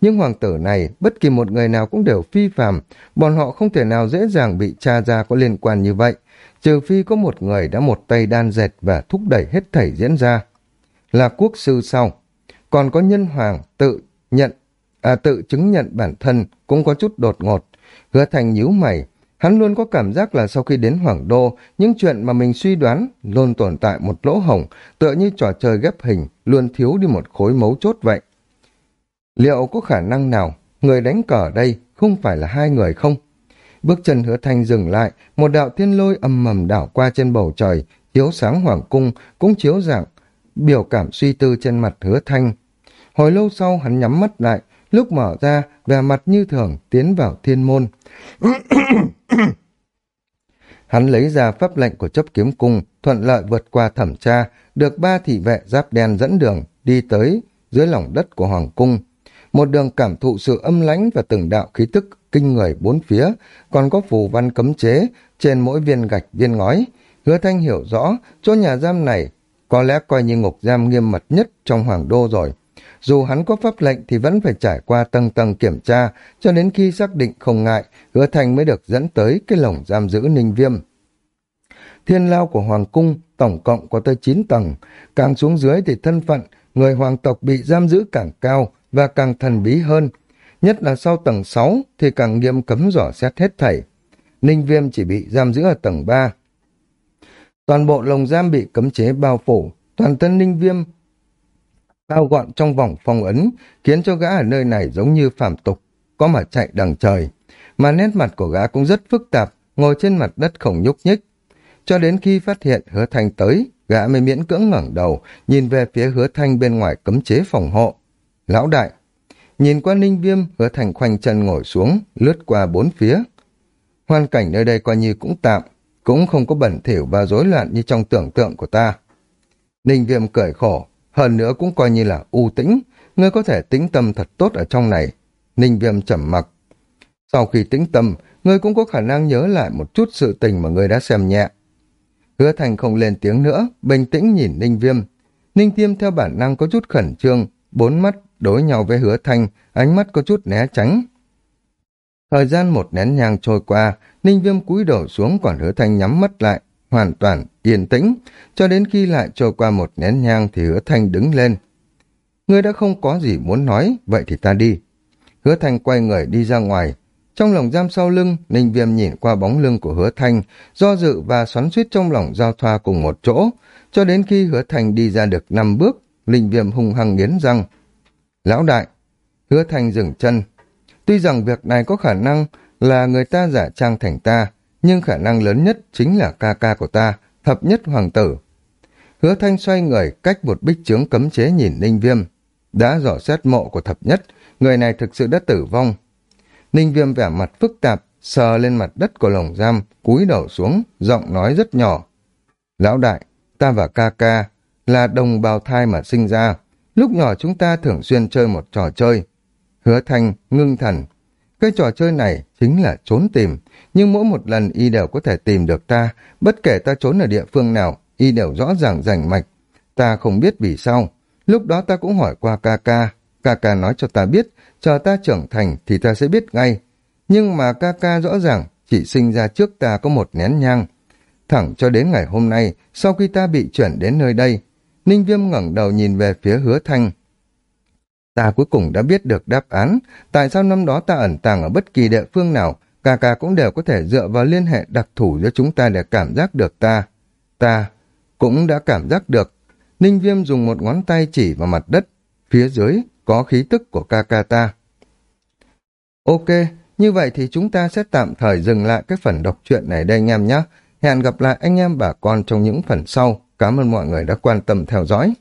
Nhưng hoàng tử này, bất kỳ một người nào cũng đều phi phàm, bọn họ không thể nào dễ dàng bị tra ra có liên quan như vậy, trừ phi có một người đã một tay đan dệt và thúc đẩy hết thảy diễn ra. Là quốc sư sau, còn có nhân hoàng tự nhận à tự chứng nhận bản thân cũng có chút đột ngột. Hứa thành nhíu mày, hắn luôn có cảm giác là sau khi đến Hoàng Đô, những chuyện mà mình suy đoán luôn tồn tại một lỗ hổng, tựa như trò chơi ghép hình, luôn thiếu đi một khối mấu chốt vậy. Liệu có khả năng nào người đánh cờ đây không phải là hai người không? Bước chân hứa thanh dừng lại, một đạo thiên lôi âm mầm đảo qua trên bầu trời, chiếu sáng hoàng cung, cũng chiếu dạng, biểu cảm suy tư trên mặt hứa thanh. Hồi lâu sau hắn nhắm mắt lại, lúc mở ra, vẻ mặt như thường tiến vào thiên môn. *coughs* hắn lấy ra pháp lệnh của chấp kiếm cung, thuận lợi vượt qua thẩm tra, được ba thị vệ giáp đen dẫn đường, đi tới dưới lòng đất của hoàng cung. Một đường cảm thụ sự âm lãnh và từng đạo khí tức kinh người bốn phía, còn có phù văn cấm chế trên mỗi viên gạch viên ngói. Hứa Thanh hiểu rõ, chỗ nhà giam này có lẽ coi như ngục giam nghiêm mật nhất trong hoàng đô rồi. Dù hắn có pháp lệnh thì vẫn phải trải qua tầng tầng kiểm tra, cho đến khi xác định không ngại, hứa thành mới được dẫn tới cái lồng giam giữ ninh viêm. Thiên lao của Hoàng Cung tổng cộng có tới 9 tầng, càng xuống dưới thì thân phận, người hoàng tộc bị giam giữ càng cao và càng thần bí hơn. Nhất là sau tầng 6 thì càng nghiêm cấm dò xét hết thảy. Ninh viêm chỉ bị giam giữ ở tầng 3. Toàn bộ lồng giam bị cấm chế bao phủ, toàn thân ninh viêm bao gọn trong vòng phong ấn, khiến cho gã ở nơi này giống như phàm tục, có mà chạy đằng trời. Mà nét mặt của gã cũng rất phức tạp, ngồi trên mặt đất không nhúc nhích. Cho đến khi phát hiện hứa thanh tới, gã mới miễn cưỡng ngẩng đầu, nhìn về phía hứa thanh bên ngoài cấm chế phòng hộ. Lão đại, nhìn qua ninh viêm, hứa thanh khoanh chân ngồi xuống, lướt qua bốn phía. Hoàn cảnh nơi đây coi như cũng tạm, cũng không có bẩn thỉu và rối loạn như trong tưởng tượng của ta. Ninh viêm cười khổ, hơn nữa cũng coi như là u tĩnh, ngươi có thể tĩnh tâm thật tốt ở trong này. Ninh viêm trầm mặc. Sau khi tĩnh tâm, ngươi cũng có khả năng nhớ lại một chút sự tình mà ngươi đã xem nhẹ. Hứa thành không lên tiếng nữa, bình tĩnh nhìn Ninh viêm. Ninh viêm theo bản năng có chút khẩn trương, bốn mắt đối nhau với hứa thanh, ánh mắt có chút né tránh. Thời gian một nén nhang trôi qua, Ninh viêm cúi đầu xuống còn hứa thanh nhắm mắt lại, hoàn toàn yên tĩnh, cho đến khi lại trôi qua một nén nhang thì hứa thanh đứng lên. Ngươi đã không có gì muốn nói, vậy thì ta đi. Hứa thanh quay người đi ra ngoài. Trong lòng giam sau lưng, Ninh Viêm nhìn qua bóng lưng của hứa thanh, do dự và xoắn suýt trong lòng giao thoa cùng một chỗ, cho đến khi hứa thanh đi ra được năm bước, Ninh Viêm hung hăng nghiến răng. Lão đại, hứa thanh dừng chân. Tuy rằng việc này có khả năng là người ta giả trang thành ta, nhưng khả năng lớn nhất chính là ca ca của ta, thập nhất hoàng tử. Hứa thanh xoay người cách một bích chướng cấm chế nhìn Ninh Viêm. Đã dò xét mộ của thập nhất, người này thực sự đã tử vong. Ninh Viêm vẻ mặt phức tạp, sờ lên mặt đất của lồng giam, cúi đầu xuống, giọng nói rất nhỏ. Lão đại, ta và ca ca là đồng bào thai mà sinh ra. Lúc nhỏ chúng ta thường xuyên chơi một trò chơi. Hứa thanh, ngưng thần. Cái trò chơi này chính là trốn tìm, nhưng mỗi một lần y đều có thể tìm được ta, bất kể ta trốn ở địa phương nào, y đều rõ ràng rành mạch. Ta không biết vì sao. Lúc đó ta cũng hỏi qua ca ca, ca ca nói cho ta biết, chờ ta trưởng thành thì ta sẽ biết ngay. Nhưng mà ca ca rõ ràng chỉ sinh ra trước ta có một nén nhang. Thẳng cho đến ngày hôm nay, sau khi ta bị chuyển đến nơi đây, Ninh Viêm ngẩng đầu nhìn về phía hứa thanh. Ta cuối cùng đã biết được đáp án, tại sao năm đó ta ẩn tàng ở bất kỳ địa phương nào, ca ca cũng đều có thể dựa vào liên hệ đặc thù giữa chúng ta để cảm giác được ta. Ta cũng đã cảm giác được. Ninh Viêm dùng một ngón tay chỉ vào mặt đất. Phía dưới có khí tức của ca ca ta. Ok, như vậy thì chúng ta sẽ tạm thời dừng lại cái phần đọc truyện này đây anh em nhé. Hẹn gặp lại anh em bà con trong những phần sau. Cảm ơn mọi người đã quan tâm theo dõi.